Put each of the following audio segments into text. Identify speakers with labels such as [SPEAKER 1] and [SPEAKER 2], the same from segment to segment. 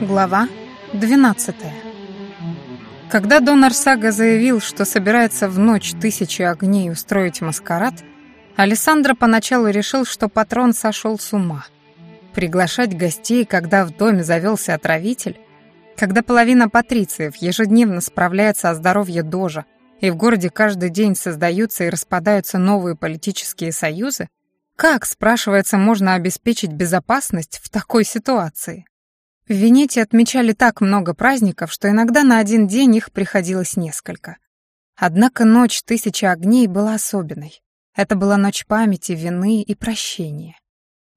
[SPEAKER 1] Глава 12 Когда Дон Арсага заявил, что собирается в ночь тысячи огней устроить маскарад, Алессандро поначалу решил, что патрон сошел с ума. Приглашать гостей, когда в доме завелся отравитель, когда половина патрициев ежедневно справляется о здоровье Дожа, и в городе каждый день создаются и распадаются новые политические союзы, как, спрашивается, можно обеспечить безопасность в такой ситуации? В Венете отмечали так много праздников, что иногда на один день их приходилось несколько. Однако ночь тысячи огней была особенной. Это была ночь памяти, вины и прощения.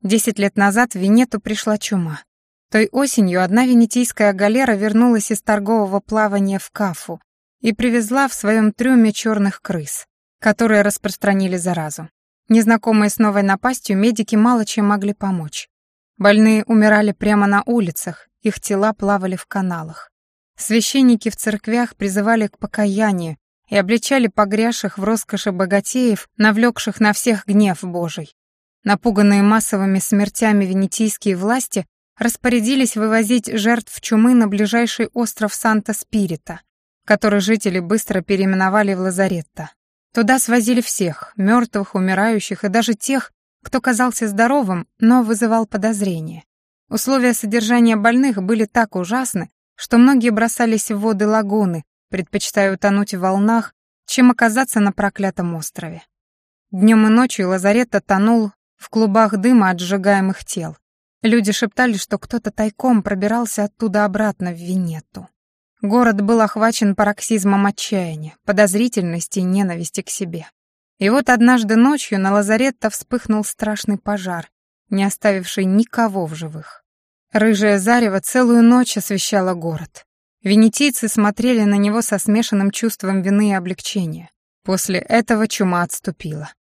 [SPEAKER 1] Десять лет назад в Венету пришла чума. Той осенью одна венетийская галера вернулась из торгового плавания в Кафу и привезла в своем трюме черных крыс, которые распространили заразу. Незнакомые с новой напастью медики мало чем могли помочь. Больные умирали прямо на улицах, их тела плавали в каналах. Священники в церквях призывали к покаянию и обличали погрязших в роскоши богатеев, навлекших на всех гнев Божий. Напуганные массовыми смертями венетийские власти распорядились вывозить жертв чумы на ближайший остров Санта-Спирита, который жители быстро переименовали в Лазаретто. Туда свозили всех, мертвых, умирающих и даже тех, кто казался здоровым, но вызывал подозрения. Условия содержания больных были так ужасны, что многие бросались в воды лагуны, предпочитая утонуть в волнах, чем оказаться на проклятом острове. Днем и ночью лазарет тонул в клубах дыма от сжигаемых тел. Люди шептали, что кто-то тайком пробирался оттуда обратно в Венету. Город был охвачен пароксизмом отчаяния, подозрительности и ненависти к себе. И вот однажды ночью на лазаретто вспыхнул страшный пожар, не оставивший никого в живых. Рыжее зарево целую ночь освещало город. Венетийцы смотрели на него со смешанным чувством вины и облегчения. После этого чума отступила.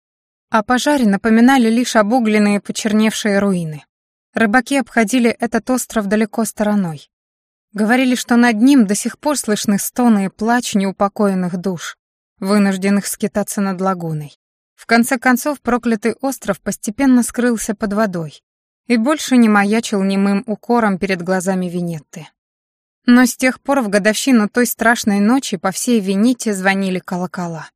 [SPEAKER 1] О пожаре напоминали лишь обугленные почерневшие руины. Рыбаки обходили этот остров далеко стороной. Говорили, что над ним до сих пор слышны стоны и плач неупокоенных душ вынужденных скитаться над лагуной. В конце концов, проклятый остров постепенно скрылся под водой и больше не маячил немым укором перед глазами Венетты. Но с тех пор в годовщину той страшной ночи по всей Венете звонили колокола.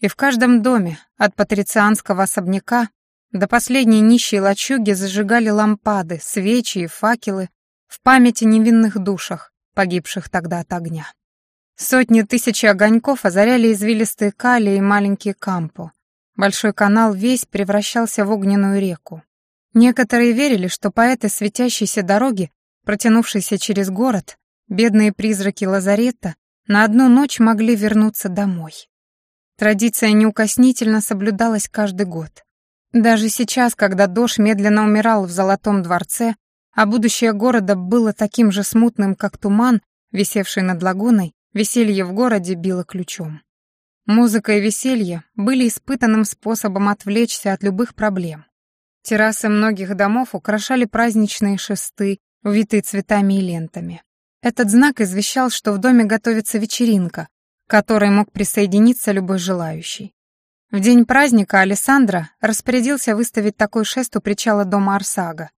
[SPEAKER 1] И в каждом доме, от патрицианского особняка до последней нищей лачуги зажигали лампады, свечи и факелы в памяти невинных душах, погибших тогда от огня. Сотни тысяч огоньков озаряли извилистые кали и маленькие кампо. Большой канал весь превращался в огненную реку. Некоторые верили, что по этой светящейся дороге, протянувшейся через город, бедные призраки лазарета на одну ночь могли вернуться домой. Традиция неукоснительно соблюдалась каждый год. Даже сейчас, когда Дош медленно умирал в Золотом дворце, а будущее города было таким же смутным, как туман, висевший над лагуной, Веселье в городе било ключом. Музыка и веселье были испытанным способом отвлечься от любых проблем. Террасы многих домов украшали праздничные шесты, увитые цветами и лентами. Этот знак извещал, что в доме готовится вечеринка, к которой мог присоединиться любой желающий. В день праздника Алессандро распорядился выставить такой шест у причала дома Арсага.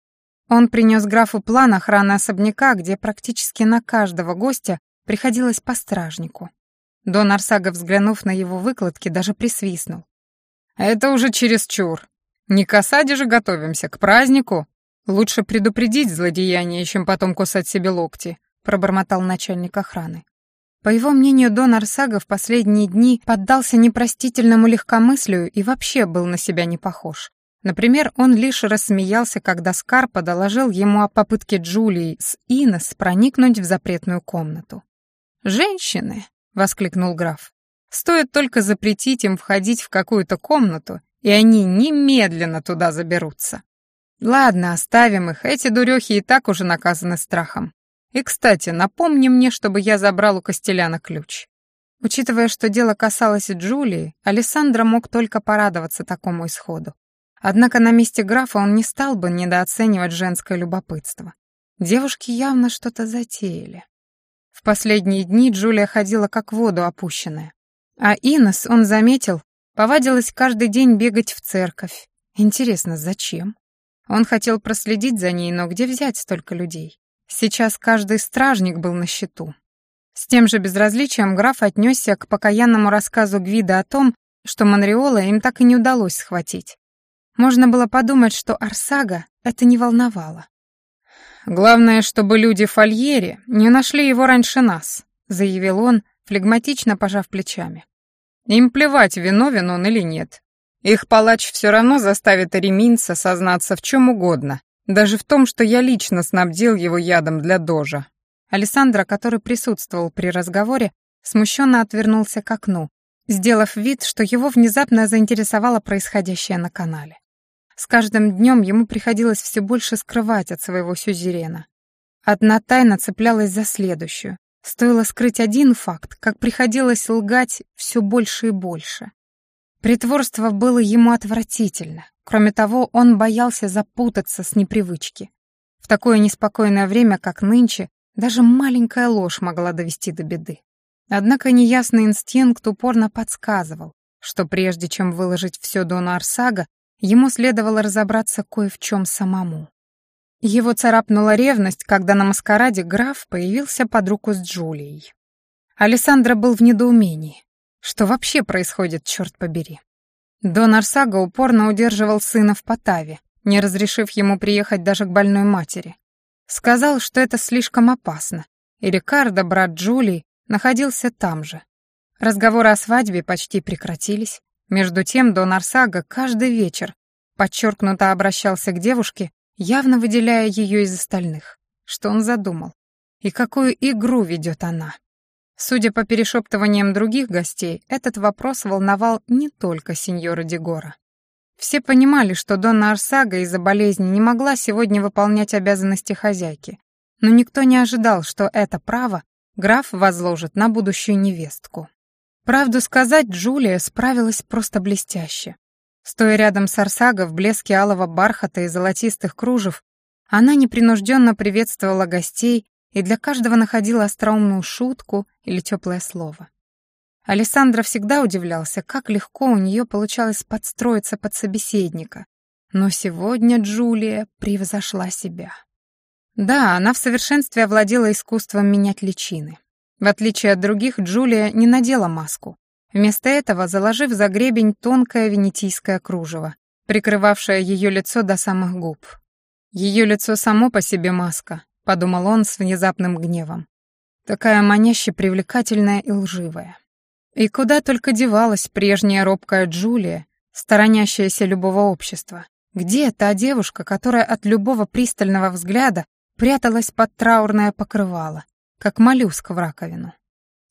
[SPEAKER 1] Он принес графу план охраны особняка, где практически на каждого гостя приходилось по стражнику. Дон Арсага, взглянув на его выкладки, даже присвистнул. «Это уже чересчур. Не к осаде же готовимся, к празднику. Лучше предупредить злодеяние, чем потом кусать себе локти», пробормотал начальник охраны. По его мнению, Дон Арсага в последние дни поддался непростительному легкомыслию и вообще был на себя не похож. Например, он лишь рассмеялся, когда Скарпа доложил ему о попытке Джулии с Инес проникнуть в запретную комнату. «Женщины!» — воскликнул граф. «Стоит только запретить им входить в какую-то комнату, и они немедленно туда заберутся. Ладно, оставим их, эти дурехи и так уже наказаны страхом. И, кстати, напомни мне, чтобы я забрал у Костеляна ключ». Учитывая, что дело касалось Джулии, Александра мог только порадоваться такому исходу. Однако на месте графа он не стал бы недооценивать женское любопытство. Девушки явно что-то затеяли. В последние дни Джулия ходила как в воду опущенная. А Инес, он заметил, повадилась каждый день бегать в церковь. Интересно, зачем? Он хотел проследить за ней, но где взять столько людей? Сейчас каждый стражник был на счету. С тем же безразличием граф отнесся к покаянному рассказу Гвида о том, что Монреола им так и не удалось схватить. Можно было подумать, что Арсага это не волновало. «Главное, чтобы люди Фольери не нашли его раньше нас», заявил он, флегматично пожав плечами. «Им плевать, виновен он или нет. Их палач все равно заставит Ареминца сознаться в чем угодно, даже в том, что я лично снабдил его ядом для дожа. Александра, который присутствовал при разговоре, смущенно отвернулся к окну, сделав вид, что его внезапно заинтересовало происходящее на канале. С каждым днем ему приходилось все больше скрывать от своего сюзерена. Одна тайна цеплялась за следующую. Стоило скрыть один факт, как приходилось лгать все больше и больше. Притворство было ему отвратительно, Кроме того, он боялся запутаться с непривычки. В такое неспокойное время, как нынче, даже маленькая ложь могла довести до беды. Однако неясный инстинкт упорно подсказывал, что прежде чем выложить все Дона Арсага, ему следовало разобраться кое в чем самому. Его царапнула ревность, когда на маскараде граф появился под руку с Джулией. Алессандро был в недоумении. Что вообще происходит, черт побери? Дон Арсага упорно удерживал сына в Потаве, не разрешив ему приехать даже к больной матери. Сказал, что это слишком опасно, и Рикардо, брат Джулии, находился там же. Разговоры о свадьбе почти прекратились. Между тем Дон Арсага каждый вечер подчеркнуто обращался к девушке, явно выделяя ее из остальных. Что он задумал? И какую игру ведет она? Судя по перешептываниям других гостей, этот вопрос волновал не только сеньора Дегора. Все понимали, что Донна Арсага из-за болезни не могла сегодня выполнять обязанности хозяйки, но никто не ожидал, что это право граф возложит на будущую невестку. Правду сказать, Джулия справилась просто блестяще. Стоя рядом с Арсага в блеске алого бархата и золотистых кружев, она непринужденно приветствовала гостей и для каждого находила остроумную шутку или теплое слово. Александра всегда удивлялся, как легко у нее получалось подстроиться под собеседника. Но сегодня Джулия превзошла себя. Да, она в совершенстве овладела искусством менять личины. В отличие от других, Джулия не надела маску. Вместо этого, заложив за гребень тонкое венетийское кружево, прикрывавшее ее лицо до самых губ. Ее лицо само по себе маска, подумал он с внезапным гневом. Такая маняще привлекательная и лживая. И куда только девалась прежняя робкая Джулия, сторонящаяся любого общества. Где та девушка, которая от любого пристального взгляда пряталась под траурное покрывало, как моллюск в раковину?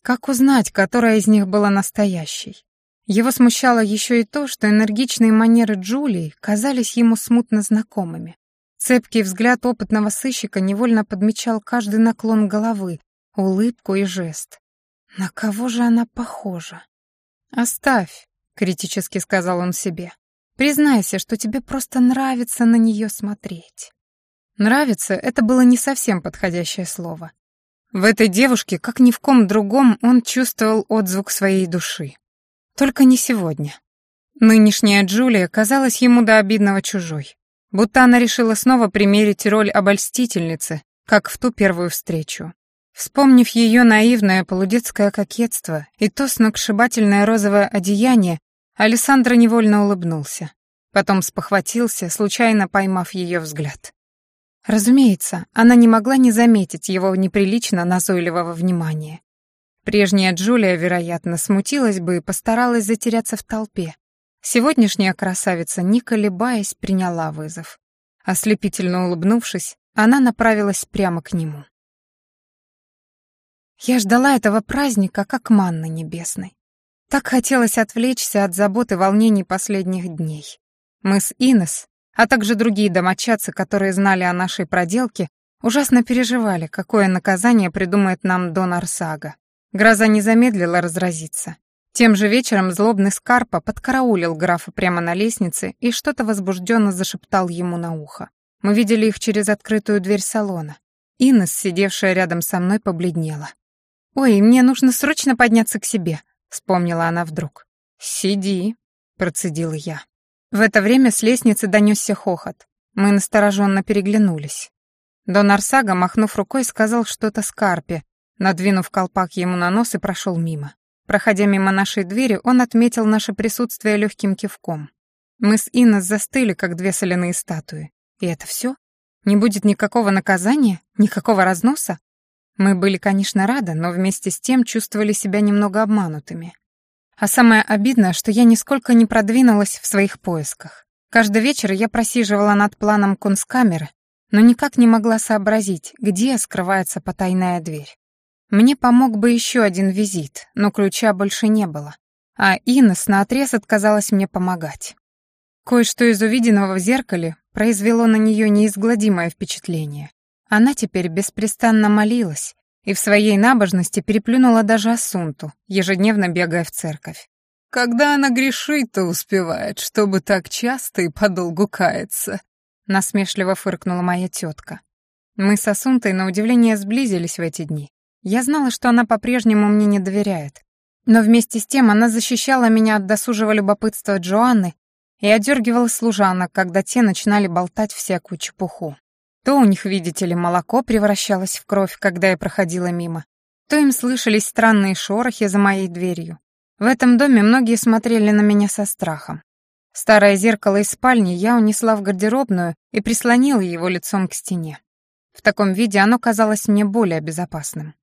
[SPEAKER 1] Как узнать, которая из них была настоящей? Его смущало еще и то, что энергичные манеры Джулии казались ему смутно знакомыми. Цепкий взгляд опытного сыщика невольно подмечал каждый наклон головы, улыбку и жест. На кого же она похожа? «Оставь», — критически сказал он себе. «Признайся, что тебе просто нравится на нее смотреть». «Нравится» — это было не совсем подходящее слово. В этой девушке, как ни в ком другом, он чувствовал отзвук своей души. Только не сегодня. Нынешняя Джулия казалась ему до обидного чужой. Будто она решила снова примерить роль обольстительницы, как в ту первую встречу. Вспомнив ее наивное полудетское кокетство и то сногсшибательное розовое одеяние, Александра невольно улыбнулся. Потом спохватился, случайно поймав ее взгляд. Разумеется, она не могла не заметить его неприлично назойливого внимания. Прежняя Джулия, вероятно, смутилась бы и постаралась затеряться в толпе, Сегодняшняя красавица, не колебаясь, приняла вызов. Ослепительно улыбнувшись, она направилась прямо к нему. Я ждала этого праздника, как манны небесной. Так хотелось отвлечься от забот и волнений последних дней. Мы с Инес, а также другие домочадцы, которые знали о нашей проделке, ужасно переживали, какое наказание придумает нам Дон Арсага. Гроза не замедлила разразиться. Тем же вечером злобный Скарпа подкараулил графа прямо на лестнице и что-то возбужденно зашептал ему на ухо. Мы видели их через открытую дверь салона. Инес, сидевшая рядом со мной, побледнела. «Ой, мне нужно срочно подняться к себе», — вспомнила она вдруг. «Сиди», — процедила я. В это время с лестницы донесся хохот. Мы настороженно переглянулись. Дон Арсага, махнув рукой, сказал что-то Скарпе, надвинув колпак ему на нос и прошел мимо. Проходя мимо нашей двери, он отметил наше присутствие легким кивком. Мы с Иннес застыли, как две соляные статуи. И это все? Не будет никакого наказания? Никакого разноса? Мы были, конечно, рады, но вместе с тем чувствовали себя немного обманутыми. А самое обидное, что я нисколько не продвинулась в своих поисках. Каждый вечер я просиживала над планом кунсткамеры, но никак не могла сообразить, где скрывается потайная дверь. Мне помог бы еще один визит, но ключа больше не было. А Инес наотрез отказалась мне помогать. Кое-что из увиденного в зеркале произвело на нее неизгладимое впечатление. Она теперь беспрестанно молилась и в своей набожности переплюнула даже Асунту, ежедневно бегая в церковь. Когда она грешить-то успевает, чтобы так часто и подолгу каяться?» Насмешливо фыркнула моя тетка. Мы с Асунтой на удивление сблизились в эти дни. Я знала, что она по-прежнему мне не доверяет. Но вместе с тем она защищала меня от досужего любопытства Джоанны и одергивала служанок, когда те начинали болтать всякую чепуху. То у них, видите ли, молоко превращалось в кровь, когда я проходила мимо, то им слышались странные шорохи за моей дверью. В этом доме многие смотрели на меня со страхом. Старое зеркало из спальни я унесла в гардеробную и прислонила его лицом к стене. В таком виде оно казалось мне более безопасным.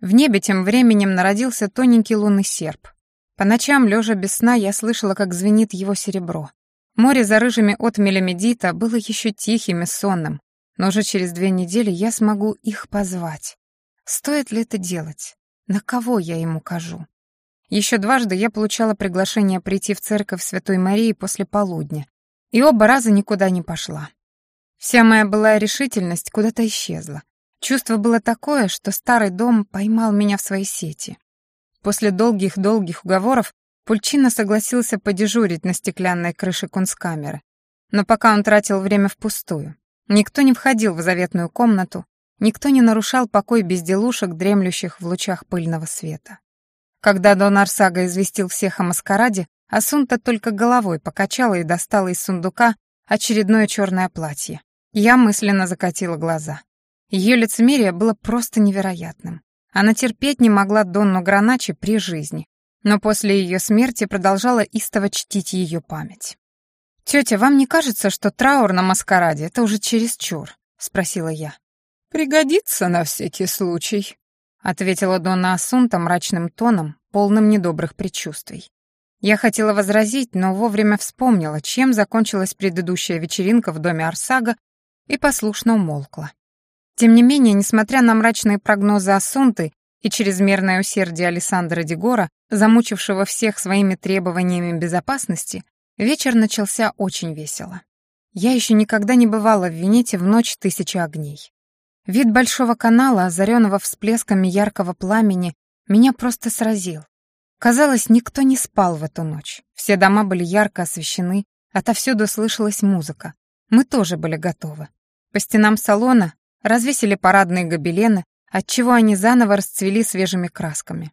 [SPEAKER 1] В небе тем временем народился тоненький лунный серп. По ночам, лежа без сна, я слышала, как звенит его серебро. Море за рыжими отмелями Дита было еще тихим и сонным, но уже через две недели я смогу их позвать. Стоит ли это делать? На кого я ему укажу? Еще дважды я получала приглашение прийти в церковь Святой Марии после полудня, и оба раза никуда не пошла. Вся моя былая решительность куда-то исчезла. Чувство было такое, что старый дом поймал меня в свои сети. После долгих-долгих уговоров Пульчина согласился подежурить на стеклянной крыше кунсткамеры. Но пока он тратил время впустую. Никто не входил в заветную комнату, никто не нарушал покой безделушек, дремлющих в лучах пыльного света. Когда Дон Арсага известил всех о маскараде, Асунта только головой покачала и достала из сундука очередное черное платье. Я мысленно закатила глаза. Ее лицемерие было просто невероятным. Она терпеть не могла Донну Граначи при жизни, но после ее смерти продолжала истово чтить ее память. «Тетя, вам не кажется, что траур на маскараде — это уже чересчур?» — спросила я. «Пригодится на всякий случай», ответила Донна Асунта мрачным тоном, полным недобрых предчувствий. Я хотела возразить, но вовремя вспомнила, чем закончилась предыдущая вечеринка в доме Арсага, и послушно умолкла. Тем не менее, несмотря на мрачные прогнозы Асунты и чрезмерное усердие Александра Дегора, замучившего всех своими требованиями безопасности, вечер начался очень весело. Я еще никогда не бывала в Венете в ночь тысячи огней. Вид большого канала, озаренного всплесками яркого пламени, меня просто сразил. Казалось, никто не спал в эту ночь. Все дома были ярко освещены, отовсюду слышалась музыка. Мы тоже были готовы. По стенам салона развесили парадные гобелены, отчего они заново расцвели свежими красками.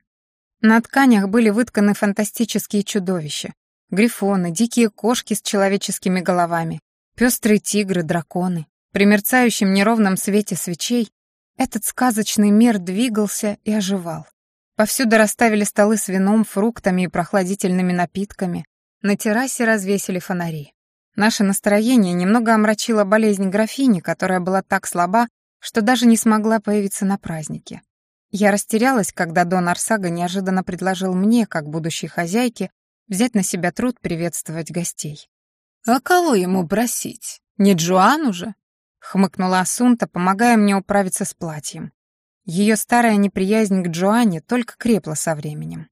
[SPEAKER 1] На тканях были вытканы фантастические чудовища. Грифоны, дикие кошки с человеческими головами, пестрые тигры, драконы. При мерцающем неровном свете свечей этот сказочный мир двигался и оживал. Повсюду расставили столы с вином, фруктами и прохладительными напитками. На террасе развесили фонари. Наше настроение немного омрачила болезнь графини, которая была так слаба, что даже не смогла появиться на празднике. Я растерялась, когда Дон Арсага неожиданно предложил мне, как будущей хозяйке, взять на себя труд приветствовать гостей. «А кого ему просить? Не Джоанну же?» хмыкнула Асунта, помогая мне управиться с платьем. Ее старая неприязнь к Джоанне только крепла со временем.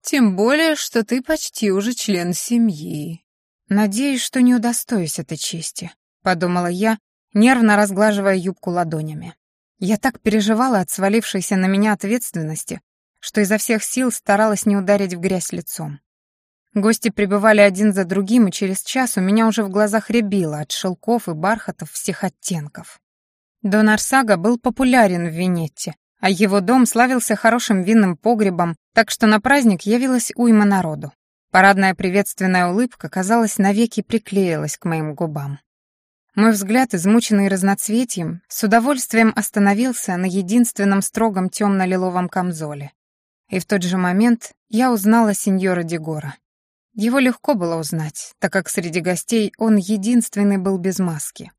[SPEAKER 1] «Тем более, что ты почти уже член семьи». «Надеюсь, что не удостоюсь этой чести», — подумала я, нервно разглаживая юбку ладонями. Я так переживала от свалившейся на меня ответственности, что изо всех сил старалась не ударить в грязь лицом. Гости прибывали один за другим, и через час у меня уже в глазах рябило от шелков и бархатов всех оттенков. Дон Арсага был популярен в Венетте, а его дом славился хорошим винным погребом, так что на праздник явилась уйма народу. Парадная приветственная улыбка, казалось, навеки приклеилась к моим губам. Мой взгляд, измученный разноцветием, с удовольствием остановился на единственном строгом темно-лиловом камзоле. И в тот же момент я узнала сеньора Дегора. Его легко было узнать, так как среди гостей он единственный был без маски.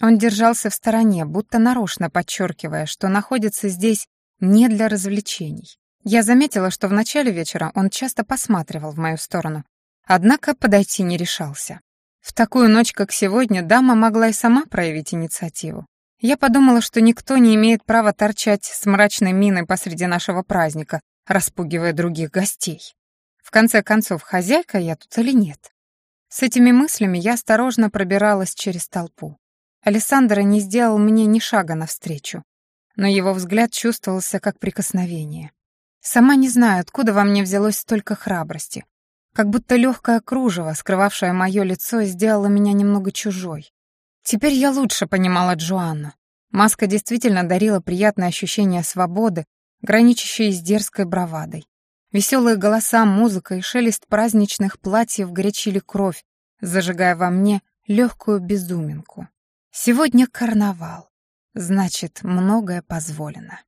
[SPEAKER 1] Он держался в стороне, будто нарочно подчеркивая, что находится здесь не для развлечений. Я заметила, что в начале вечера он часто посматривал в мою сторону, однако подойти не решался. В такую ночь, как сегодня, дама могла и сама проявить инициативу. Я подумала, что никто не имеет права торчать с мрачной миной посреди нашего праздника, распугивая других гостей. В конце концов, хозяйка я тут или нет? С этими мыслями я осторожно пробиралась через толпу. Александра не сделал мне ни шага навстречу, но его взгляд чувствовался как прикосновение. Сама не знаю, откуда во мне взялось столько храбрости, как будто легкое кружево, скрывавшее мое лицо, сделало меня немного чужой. Теперь я лучше понимала Джоанну. Маска действительно дарила приятное ощущение свободы, граничащей с дерзкой бравадой. Веселые голоса, музыка и шелест праздничных платьев горячили кровь, зажигая во мне легкую безуминку. Сегодня карнавал, значит, многое позволено.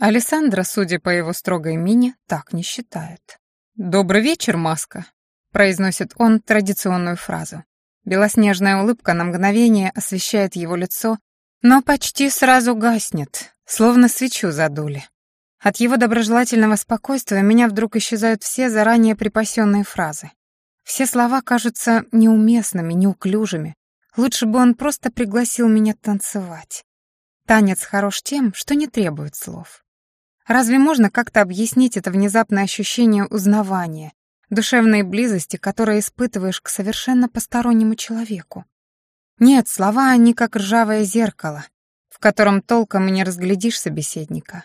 [SPEAKER 1] Александра, судя по его строгой мине, так не считает. «Добрый вечер, Маска», — произносит он традиционную фразу. Белоснежная улыбка на мгновение освещает его лицо, но почти сразу гаснет, словно свечу задули. От его доброжелательного спокойствия меня вдруг исчезают все заранее припасенные фразы. Все слова кажутся неуместными, неуклюжими. Лучше бы он просто пригласил меня танцевать. Танец хорош тем, что не требует слов. Разве можно как-то объяснить это внезапное ощущение узнавания, душевной близости, которое испытываешь к совершенно постороннему человеку? Нет, слова они как ржавое зеркало, в котором толком и не разглядишь собеседника.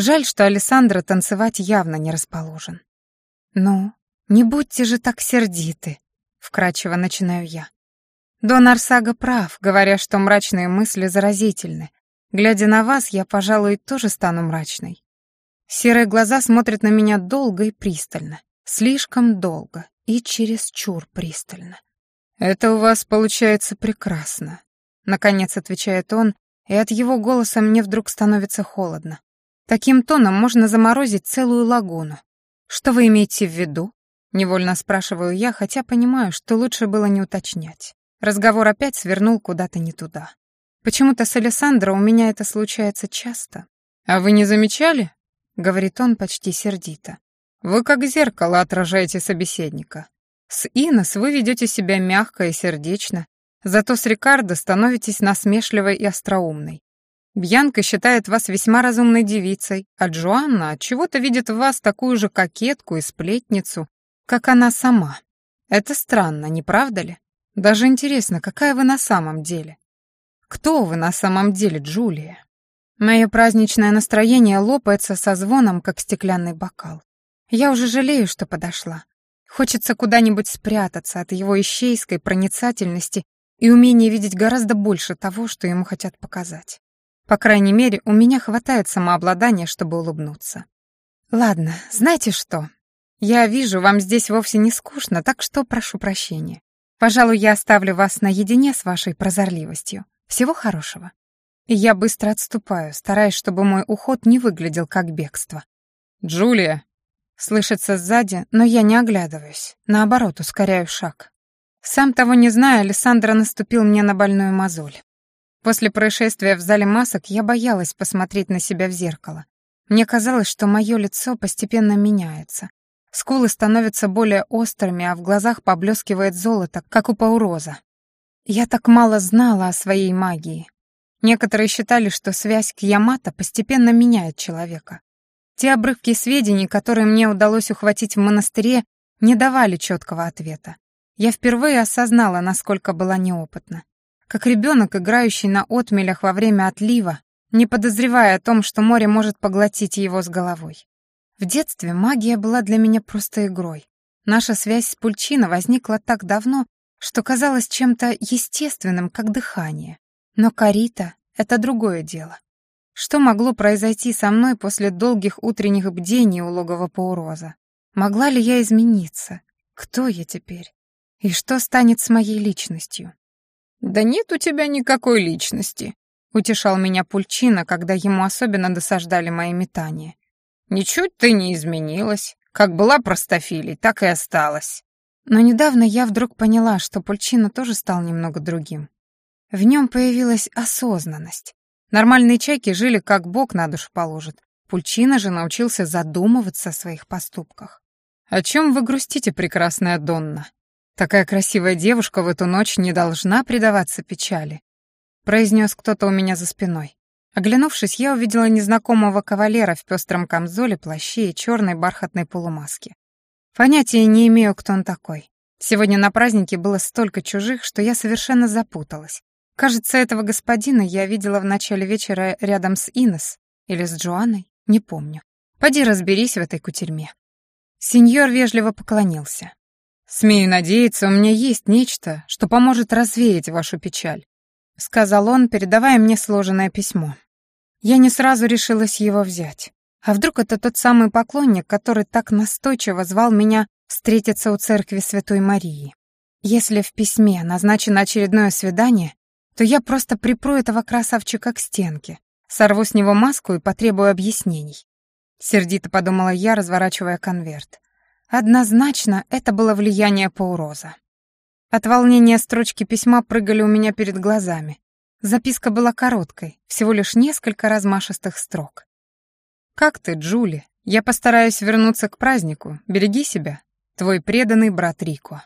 [SPEAKER 1] Жаль, что Александра танцевать явно не расположен. «Ну, не будьте же так сердиты», — вкрадчиво начинаю я. Дон Арсага прав, говоря, что мрачные мысли заразительны. Глядя на вас, я, пожалуй, тоже стану мрачной. Серые глаза смотрят на меня долго и пристально. Слишком долго и чересчур пристально. «Это у вас получается прекрасно», — наконец отвечает он, и от его голоса мне вдруг становится холодно. Таким тоном можно заморозить целую лагуну. Что вы имеете в виду? Невольно спрашиваю я, хотя понимаю, что лучше было не уточнять. Разговор опять свернул куда-то не туда. Почему-то с Александро у меня это случается часто. А вы не замечали? говорит он почти сердито. Вы как зеркало отражаете собеседника. С Инес вы ведете себя мягко и сердечно, зато с Рикардо становитесь насмешливой и остроумной. Бьянка считает вас весьма разумной девицей, а Джоанна чего-то видит в вас такую же кокетку и сплетницу, как она сама. Это странно, не правда ли? Даже интересно, какая вы на самом деле? Кто вы на самом деле, Джулия? Мое праздничное настроение лопается со звоном, как стеклянный бокал. Я уже жалею, что подошла. Хочется куда-нибудь спрятаться от его ищейской проницательности и умения видеть гораздо больше того, что ему хотят показать. По крайней мере, у меня хватает самообладания, чтобы улыбнуться. Ладно, знаете что? Я вижу, вам здесь вовсе не скучно, так что прошу прощения. Пожалуй, я оставлю вас наедине с вашей прозорливостью. Всего хорошего. И я быстро отступаю, стараясь, чтобы мой уход не выглядел как бегство. «Джулия!» Слышится сзади, но я не оглядываюсь. Наоборот, ускоряю шаг. Сам того не зная, Александра наступил мне на больную мозоль. После происшествия в зале масок я боялась посмотреть на себя в зеркало. Мне казалось, что мое лицо постепенно меняется. Скулы становятся более острыми, а в глазах поблескивает золото, как у пауроза. Я так мало знала о своей магии, Некоторые считали, что связь к Ямато постепенно меняет человека. Те обрывки сведений, которые мне удалось ухватить в монастыре, не давали четкого ответа. Я впервые осознала, насколько была неопытна. Как ребенок, играющий на отмелях во время отлива, не подозревая о том, что море может поглотить его с головой. В детстве магия была для меня просто игрой. Наша связь с Пульчино возникла так давно, что казалась чем-то естественным, как дыхание. Но Карита — это другое дело. Что могло произойти со мной после долгих утренних бдений у логова Пауроза? Могла ли я измениться? Кто я теперь? И что станет с моей личностью?
[SPEAKER 2] «Да нет у тебя никакой личности», — утешал меня Пульчина, когда ему особенно досаждали мои метания. «Ничуть ты не изменилась. Как была простофилей, так и осталась».
[SPEAKER 1] Но недавно я вдруг поняла, что Пульчина тоже стал немного другим. В нем появилась осознанность. Нормальные чайки жили как Бог на душу положит. Пульчина же научился задумываться о своих поступках.
[SPEAKER 2] «О чем вы грустите, прекрасная Донна? Такая красивая девушка в эту ночь не должна предаваться печали», произнес кто-то у меня за спиной. Оглянувшись, я увидела незнакомого кавалера в пестром камзоле, плаще и черной бархатной полумаске. Понятия не имею, кто он такой. Сегодня на празднике было столько чужих, что я совершенно запуталась. Кажется, этого господина я видела в начале вечера рядом с Инес или с Джоанной, не помню. Поди разберись в этой кутерьме. Сеньор вежливо поклонился. «Смею надеяться, у меня есть нечто, что поможет развеять вашу печаль», — сказал он, передавая мне сложенное письмо. Я не сразу решилась его взять. А вдруг это тот самый поклонник, который так настойчиво звал меня встретиться у церкви Святой Марии? Если в письме назначено очередное свидание, то я просто припру этого красавчика к стенке, сорву с него маску и потребую объяснений. Сердито подумала я, разворачивая конверт. Однозначно, это было влияние Пауроза. От волнения строчки письма прыгали у меня перед глазами. Записка была короткой, всего лишь несколько размашистых строк. «Как ты, Джули? Я постараюсь вернуться к празднику. Береги себя. Твой преданный брат Рико».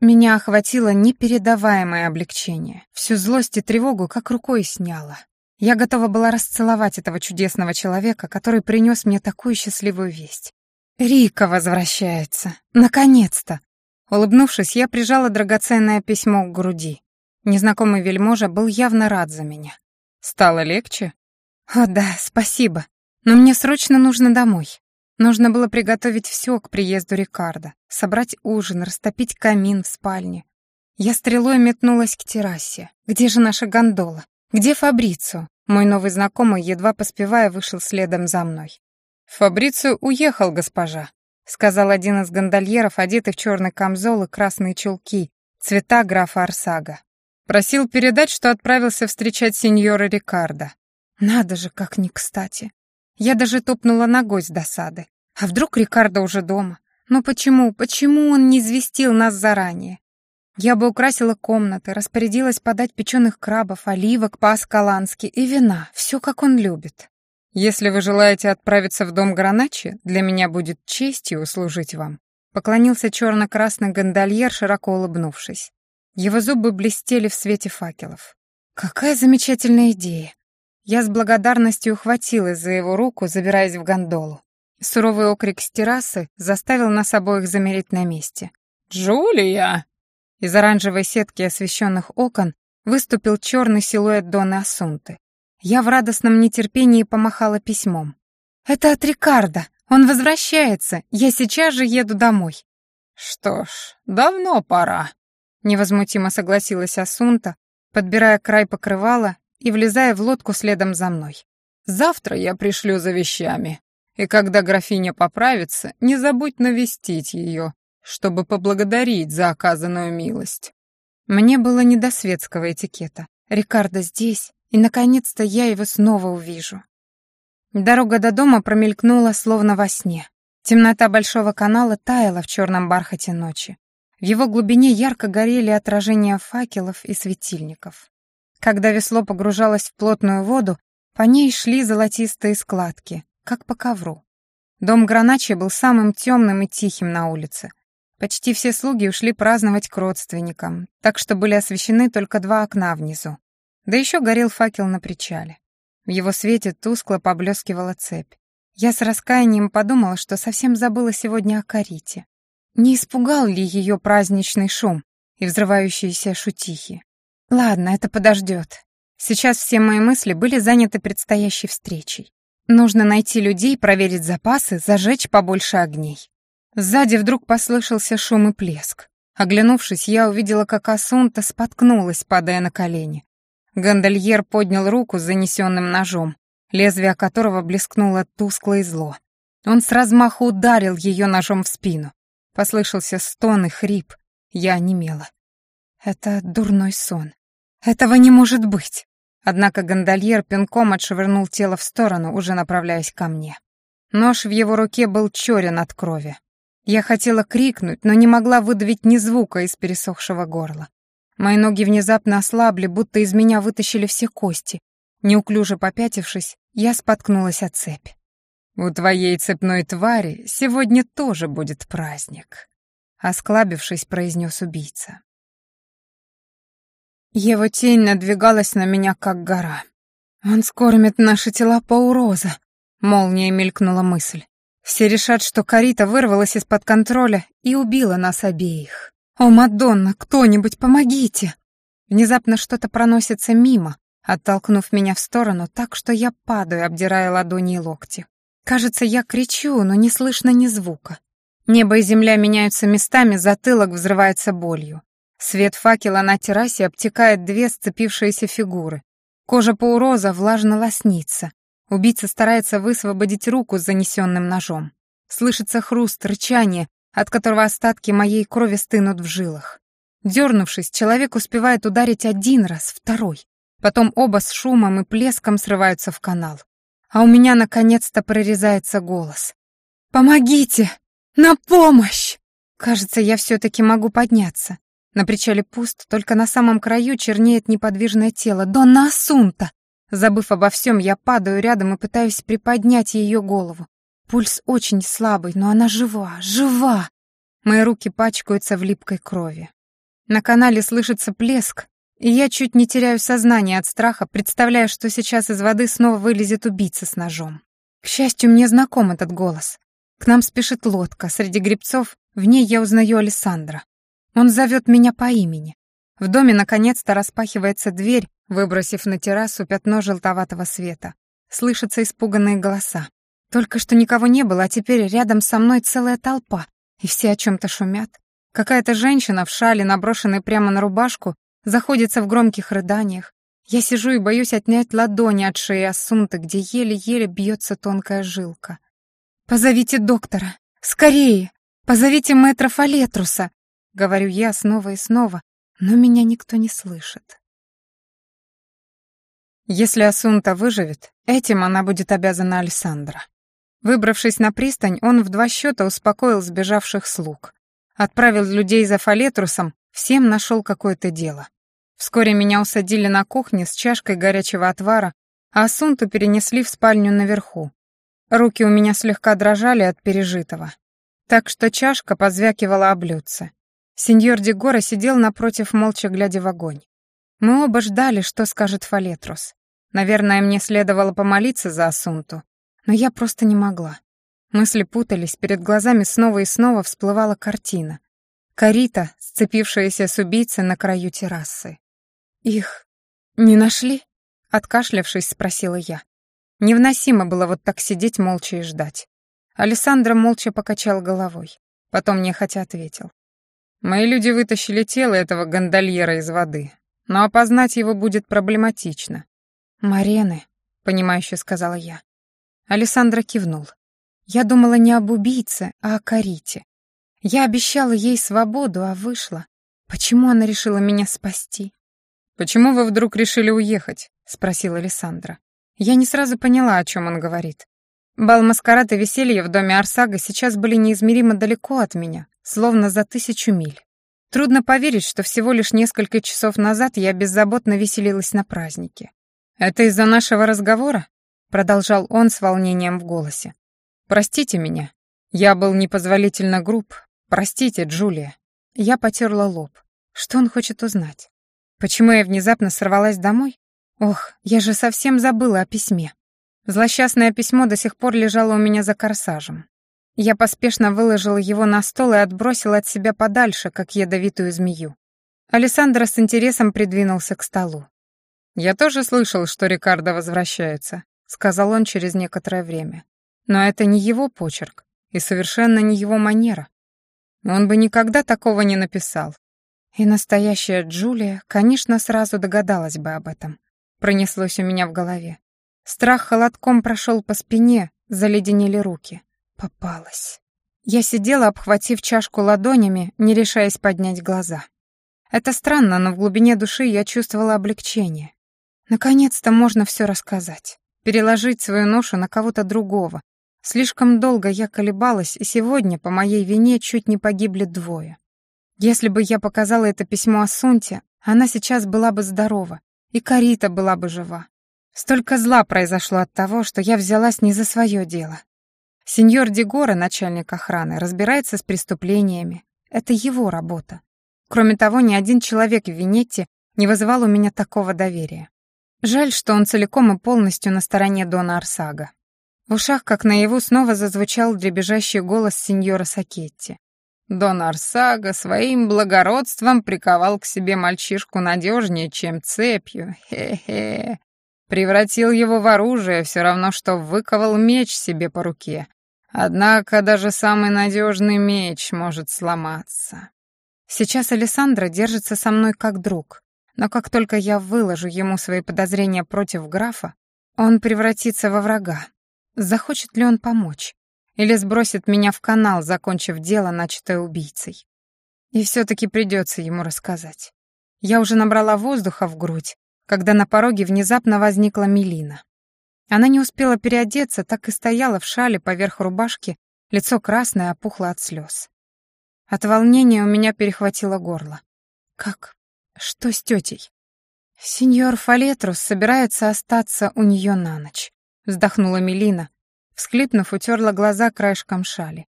[SPEAKER 2] Меня охватило непередаваемое облегчение. Всю злость и тревогу как рукой сняло. Я готова была расцеловать этого чудесного человека, который принес мне такую счастливую весть. «Рика возвращается! Наконец-то!» Улыбнувшись, я прижала драгоценное письмо к груди. Незнакомый вельможа был явно рад за меня. «Стало легче?» «О да, спасибо. Но мне срочно нужно домой. Нужно было приготовить все к приезду Рикардо, собрать ужин, растопить камин в спальне. Я стрелой метнулась к террасе. Где же наша гондола? Где Фабрицу? Мой новый знакомый, едва поспевая, вышел следом за мной. «Фабрицу уехал, госпожа», — сказал один из гондольеров, одетый в черный камзол и красные чулки, цвета графа Арсага. Просил передать, что отправился встречать сеньора Рикардо. Надо же, как не кстати. Я даже топнула ногой с досады. А вдруг Рикардо уже дома? Но почему, почему он не известил нас заранее? Я бы украсила комнаты, распорядилась подать печеных крабов, оливок по-аскалански и вина, все как он любит. Если вы желаете отправиться в дом Граначи, для меня будет честью услужить вам. Поклонился черно-красный гондольер, широко улыбнувшись. Его зубы блестели в свете факелов. Какая замечательная идея. Я с благодарностью ухватилась за его руку, забираясь в гондолу. Суровый окрик с террасы заставил нас обоих замереть на месте. «Джулия!» Из оранжевой сетки освещенных окон выступил черный силуэт Доны Асунты. Я в радостном нетерпении помахала письмом. «Это от Рикардо! Он возвращается! Я сейчас же еду домой!» «Что ж, давно пора», — невозмутимо согласилась Асунта, подбирая край покрывала и влезая в лодку следом за мной. «Завтра я пришлю за вещами, и когда графиня поправится, не забудь навестить ее, чтобы поблагодарить за оказанную милость». Мне было не до светского этикета. Рикардо здесь, и, наконец-то, я его снова увижу. Дорога до дома промелькнула, словно во сне. Темнота большого канала таяла в черном бархате ночи. В его глубине ярко горели отражения факелов и светильников. Когда весло погружалось в плотную воду, по ней шли золотистые складки, как по ковру. Дом Граначи был самым темным и тихим на улице. Почти все слуги ушли праздновать к родственникам, так что были освещены только два окна внизу. Да еще горел факел на причале. В его свете тускло поблескивала цепь. Я с раскаянием подумала, что совсем забыла сегодня о Карите. Не испугал ли ее праздничный шум и взрывающиеся шутихи? Ладно, это подождет. Сейчас все мои мысли были заняты предстоящей встречей. Нужно найти людей, проверить запасы, зажечь побольше огней. Сзади вдруг послышался шум и плеск. Оглянувшись, я увидела, как Асунта споткнулась, падая на колени. Гондольер поднял руку с занесенным ножом, лезвие которого блескнуло тускло и зло. Он с размаху ударил ее ножом в спину.
[SPEAKER 1] Послышался стон и хрип. Я онемела. Это дурной сон. Этого не может быть. Однако гондольер пинком отшвырнул тело в сторону, уже направляясь ко мне. Нож в его руке был черен от крови. Я хотела крикнуть, но не могла выдавить ни звука из пересохшего горла. Мои ноги внезапно ослабли, будто из меня вытащили все кости. Неуклюже попятившись, я споткнулась от цепь. «У твоей цепной твари сегодня тоже будет праздник», — осклабившись, произнес убийца. Его тень надвигалась на меня, как гора. «Он скормит наши тела по уроза», — молнией мелькнула мысль. Все решат, что Карита вырвалась из-под контроля и убила нас обеих. «О, Мадонна, кто-нибудь, помогите!» Внезапно что-то проносится мимо, оттолкнув меня в сторону так, что я падаю, обдирая ладони и локти. Кажется, я кричу, но не слышно ни звука. Небо и земля меняются местами, затылок взрывается болью. Свет факела на террасе обтекает две сцепившиеся фигуры. Кожа Пауроза влажно лоснится. Убийца старается высвободить руку с занесенным ножом. Слышится хруст, рычание, от которого остатки моей крови стынут в жилах. Дернувшись, человек успевает ударить один раз, второй. Потом оба с шумом и плеском срываются в канал. А у меня наконец-то прорезается голос. «Помогите! На помощь!» Кажется, я все-таки могу подняться. На причале пуст, только на самом краю чернеет неподвижное тело. Донна Асунта! Забыв обо всем, я падаю рядом и пытаюсь приподнять ее голову. Пульс очень слабый, но она жива, жива! Мои руки пачкаются в липкой крови. На канале слышится плеск, и я чуть не теряю сознание от страха, представляя, что сейчас из воды снова вылезет убийца с ножом. К счастью, мне знаком этот голос. К нам спешит лодка, среди грибцов в ней я узнаю Александра. Он зовет меня по имени. В доме наконец-то распахивается дверь, выбросив на террасу пятно желтоватого света. Слышатся испуганные голоса. Только что никого не было, а теперь рядом со мной целая толпа, и все о чем-то шумят. Какая-то женщина в шале, наброшенной прямо на рубашку, заходится в громких рыданиях. Я сижу и боюсь отнять ладони от шеи Асунты, где еле-еле бьется тонкая жилка. «Позовите доктора! Скорее! Позовите мэтра Фалетруса!» Говорю я снова и снова, но меня никто не слышит. Если Асунта выживет, этим она будет обязана Александра. Выбравшись на пристань, он в два счета успокоил сбежавших слуг. Отправил людей за Фалетрусом, всем нашел какое-то дело. Вскоре меня усадили на кухне с чашкой горячего отвара, а Асунту перенесли в спальню наверху. Руки у меня слегка дрожали от пережитого. Так что чашка позвякивала о блюдце. Сеньор Дегора сидел напротив, молча глядя в огонь. Мы оба ждали, что скажет Фалетрус. Наверное, мне следовало помолиться за Асунту, но я просто не могла. Мысли путались, перед глазами снова и снова всплывала картина. Карита, сцепившаяся с убийцей на краю террасы. «Их не нашли?» — откашлявшись, спросила я. Невыносимо было вот так сидеть молча и ждать. Александра молча покачал головой. Потом нехотя ответил. Мои люди вытащили тело этого гондольера из воды, но опознать его будет проблематично. «Марены», — понимающе сказала я. Александра кивнул. Я думала не об убийце, а о Карите. Я обещала ей свободу, а вышла. Почему она решила меня спасти? «Почему вы вдруг решили уехать?» — спросила Александра. Я не сразу поняла, о чем он говорит. Бал маскарад и веселье в доме Арсага сейчас были неизмеримо далеко от меня, словно за тысячу миль. Трудно поверить, что всего лишь несколько часов назад я беззаботно веселилась на празднике. «Это из-за нашего разговора?» — продолжал он с волнением в голосе. «Простите меня. Я был непозволительно груб. Простите, Джулия». Я потерла лоб. Что он хочет узнать? Почему я внезапно сорвалась домой? Ох, я же совсем забыла о письме. Злосчастное письмо до сих пор лежало у меня за корсажем. Я поспешно выложила его на стол и отбросила от себя подальше, как ядовитую змею. Александр с интересом придвинулся к столу. «Я тоже слышал, что Рикардо возвращается», — сказал он через некоторое время. «Но это не его почерк и совершенно не его манера. Он бы никогда такого не написал. И настоящая Джулия, конечно, сразу догадалась бы об этом. Пронеслось у меня в голове. Страх холодком прошел по спине, заледенели руки. Попалась. Я сидела, обхватив чашку ладонями, не решаясь поднять глаза. Это странно, но в глубине души я чувствовала облегчение. Наконец-то можно все рассказать, переложить свою ношу на кого-то другого. Слишком долго я колебалась, и сегодня по моей вине чуть не погибли двое. Если бы я показала это письмо Асунте, она сейчас была бы здорова, и Карита была бы жива. Столько зла произошло от того, что я взялась не за свое дело. Сеньор Дегора, начальник охраны, разбирается с преступлениями. Это его работа. Кроме того, ни один человек в Венетте не вызывал у меня такого доверия. Жаль, что он целиком и полностью на стороне Дона Арсага. В ушах, как наяву, снова зазвучал дребезжащий голос сеньора Сакетти. Дон Арсага своим благородством приковал к себе мальчишку надежнее, чем цепью. Хе-хе. Превратил его в оружие, все равно, что выковал меч себе по руке. Однако даже самый надежный меч может сломаться. Сейчас Александра держится со мной как друг, но как только я выложу ему свои подозрения против графа, он превратится во врага. Захочет ли он помочь? Или сбросит меня в канал, закончив дело, начатое убийцей? И все-таки придется ему рассказать. Я уже набрала воздуха в грудь, когда на пороге внезапно возникла Мелина. Она не успела переодеться, так и стояла в шале поверх рубашки, лицо красное опухло от слез. От волнения у меня перехватило горло. «Как? Что с тетей?» «Сеньор Фалетрус собирается остаться у нее на ночь», — вздохнула Мелина, всхлипнув, утерла глаза краешком шали.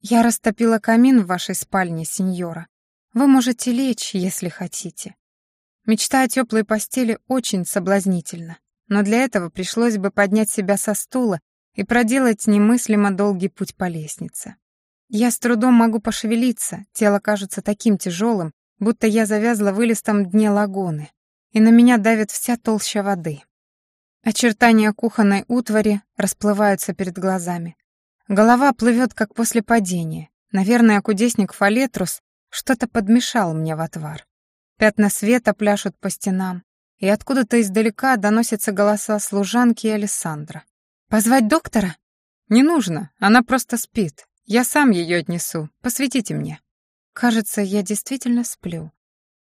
[SPEAKER 1] «Я растопила камин в вашей спальне, сеньора. Вы можете лечь, если хотите». Мечта о теплой постели очень соблазнительна но для этого пришлось бы поднять себя со стула и проделать немыслимо долгий путь по лестнице. Я с трудом могу пошевелиться, тело кажется таким тяжелым, будто я завязла в вылистом дне лагуны, и на меня давит вся толща воды. Очертания кухонной утвари расплываются перед глазами. Голова плывет, как после падения. Наверное, кудесник Фалетрус что-то подмешал мне в отвар. Пятна света пляшут по стенам, и откуда-то издалека доносятся голоса служанки и Александра. «Позвать доктора?» «Не нужно, она просто спит. Я сам ее отнесу. Посветите мне». Кажется, я действительно сплю.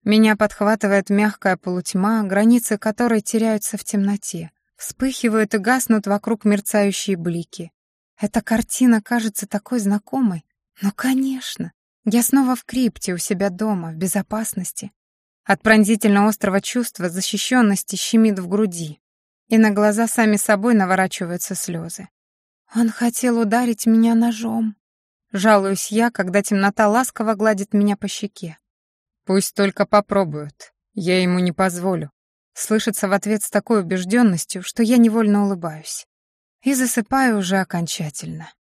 [SPEAKER 1] Меня подхватывает мягкая полутьма, границы которой теряются в темноте. Вспыхивают и гаснут вокруг мерцающие блики. Эта картина кажется такой знакомой. Ну, конечно. Я снова в крипте у себя дома, в безопасности. От пронзительно острого чувства защищенности щемит в груди, и на глаза сами собой наворачиваются слезы. «Он хотел ударить меня ножом», — жалуюсь я, когда темнота ласково гладит меня по щеке. «Пусть только попробуют, я ему не позволю», — слышится в ответ с такой убежденностью, что я невольно улыбаюсь. И засыпаю уже окончательно.